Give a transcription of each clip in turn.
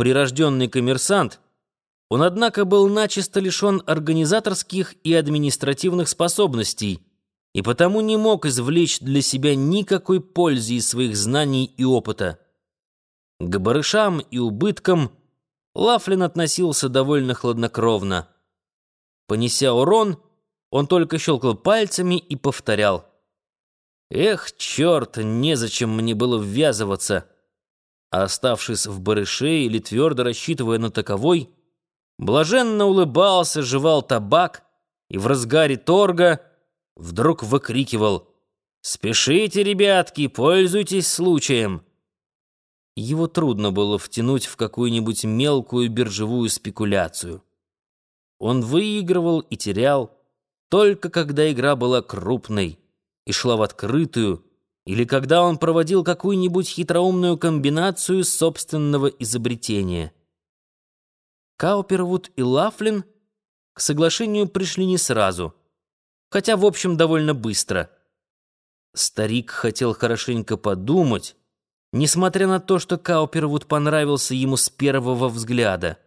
прирожденный коммерсант, он, однако, был начисто лишен организаторских и административных способностей и потому не мог извлечь для себя никакой пользы из своих знаний и опыта. К барышам и убыткам Лафлин относился довольно хладнокровно. Понеся урон, он только щелкал пальцами и повторял. «Эх, черт, незачем мне было ввязываться!» А оставшись в барыше или твердо рассчитывая на таковой, блаженно улыбался, жевал табак и в разгаре торга вдруг выкрикивал «Спешите, ребятки, пользуйтесь случаем!» Его трудно было втянуть в какую-нибудь мелкую биржевую спекуляцию. Он выигрывал и терял, только когда игра была крупной и шла в открытую, или когда он проводил какую-нибудь хитроумную комбинацию собственного изобретения. Каупервуд и Лафлин к соглашению пришли не сразу, хотя, в общем, довольно быстро. Старик хотел хорошенько подумать, несмотря на то, что Каупервуд понравился ему с первого взгляда.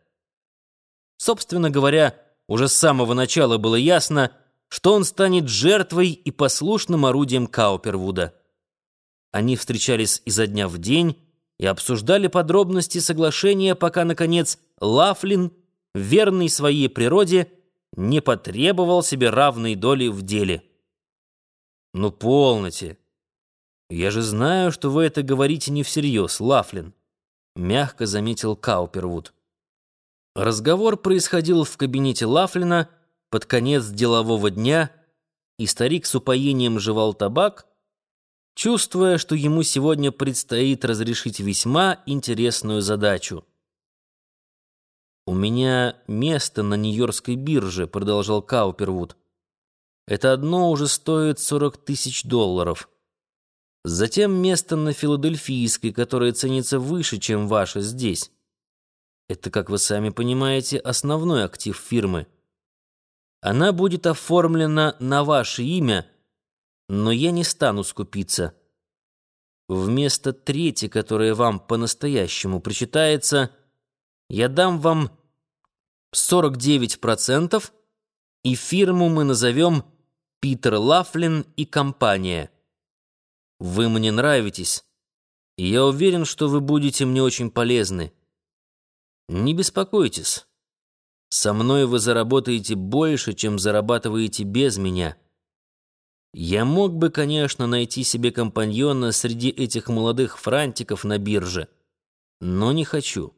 Собственно говоря, уже с самого начала было ясно, что он станет жертвой и послушным орудием Каупервуда. Они встречались изо дня в день и обсуждали подробности соглашения, пока, наконец, Лафлин, верный своей природе, не потребовал себе равной доли в деле. «Ну, полноте. Я же знаю, что вы это говорите не всерьез, Лафлин», — мягко заметил Каупервуд. Разговор происходил в кабинете Лафлина под конец делового дня, и старик с упоением жевал табак, чувствуя, что ему сегодня предстоит разрешить весьма интересную задачу. «У меня место на Нью-Йоркской бирже», — продолжал Каупервуд. «Это одно уже стоит 40 тысяч долларов. Затем место на Филадельфийской, которое ценится выше, чем ваше здесь. Это, как вы сами понимаете, основной актив фирмы. Она будет оформлена на ваше имя, но я не стану скупиться. Вместо трети, которая вам по-настоящему причитается, я дам вам 49%, и фирму мы назовем Питер Лафлин и компания. Вы мне нравитесь, и я уверен, что вы будете мне очень полезны. Не беспокойтесь. Со мной вы заработаете больше, чем зарабатываете без меня. Я мог бы, конечно, найти себе компаньона среди этих молодых франтиков на бирже, но не хочу.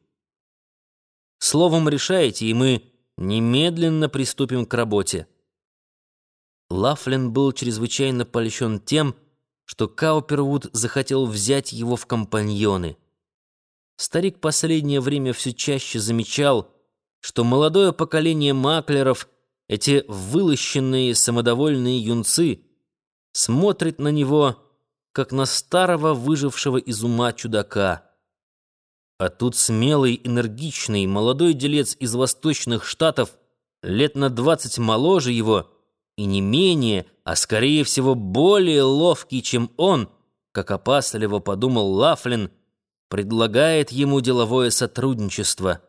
Словом, решайте, и мы немедленно приступим к работе. Лафлин был чрезвычайно польщен тем, что Каупервуд захотел взять его в компаньоны — Старик последнее время все чаще замечал, что молодое поколение маклеров, эти вылощенные самодовольные юнцы, смотрит на него, как на старого выжившего из ума чудака. А тут смелый, энергичный, молодой делец из восточных штатов, лет на двадцать моложе его, и не менее, а скорее всего более ловкий, чем он, как опасливо подумал Лафлин, предлагает ему деловое сотрудничество.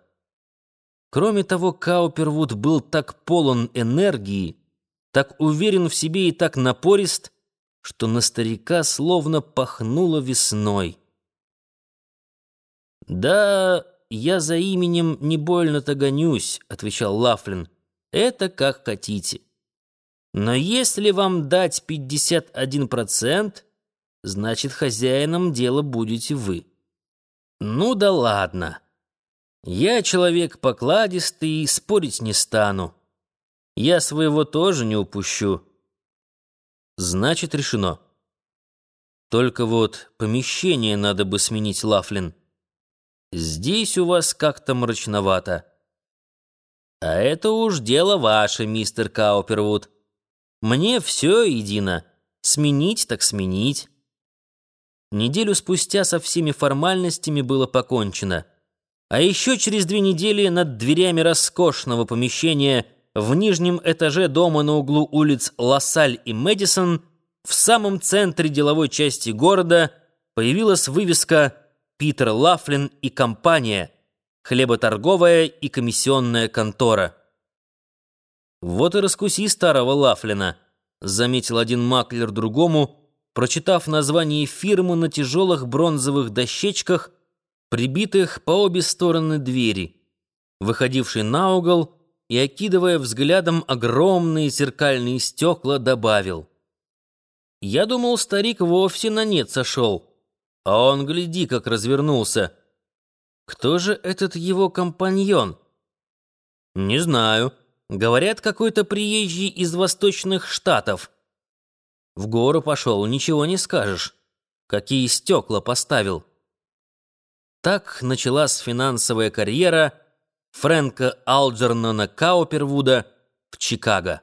Кроме того, Каупервуд был так полон энергии, так уверен в себе и так напорист, что на старика словно пахнуло весной. «Да, я за именем не больно-то гонюсь», — отвечал Лафлин. «Это как хотите. Но если вам дать 51%, значит, хозяином дела будете вы». «Ну да ладно. Я человек покладистый спорить не стану. Я своего тоже не упущу. Значит, решено. Только вот помещение надо бы сменить, Лафлин. Здесь у вас как-то мрачновато. А это уж дело ваше, мистер Каупервуд. Мне все едино. Сменить так сменить». Неделю спустя со всеми формальностями было покончено. А еще через две недели над дверями роскошного помещения в нижнем этаже дома на углу улиц Лассаль и Мэдисон в самом центре деловой части города появилась вывеска «Питер Лафлин и компания», хлеботорговая и комиссионная контора. «Вот и раскуси старого Лафлина», — заметил один маклер другому, прочитав название фирмы на тяжелых бронзовых дощечках, прибитых по обе стороны двери, выходивший на угол и, окидывая взглядом огромные зеркальные стекла, добавил. «Я думал, старик вовсе на нет сошел, а он, гляди, как развернулся. Кто же этот его компаньон?» «Не знаю. Говорят, какой-то приезжий из восточных штатов». В гору пошел, ничего не скажешь. Какие стекла поставил. Так началась финансовая карьера Фрэнка Алджернона Каупервуда в Чикаго.